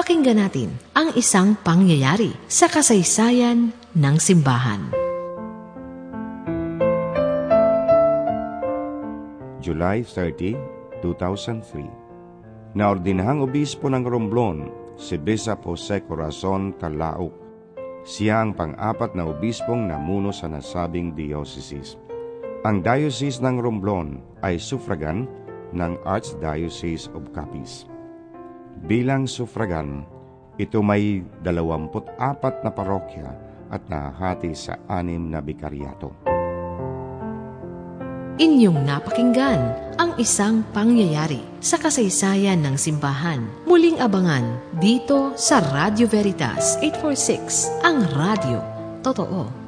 Pakinggan natin ang isang pangyayari sa kasaysayan ng simbahan. July 30, 2003 Naordinahang obispo ng Romblon si Bishop Jose Corazon Talauk. Siya ang pang-apat na obispong namuno sa nasabing diocese. Ang Diocese ng Romblon ay suffragan ng Archdiocese of Capiz. Bilang suffragan, ito may 24 na parokya at nahati sa anim na bikaryato. Inyong napakinggan ang isang pangyayari sa kasaysayan ng simbahan. Muling abangan dito sa Radio Veritas 846, ang radio. Totoo.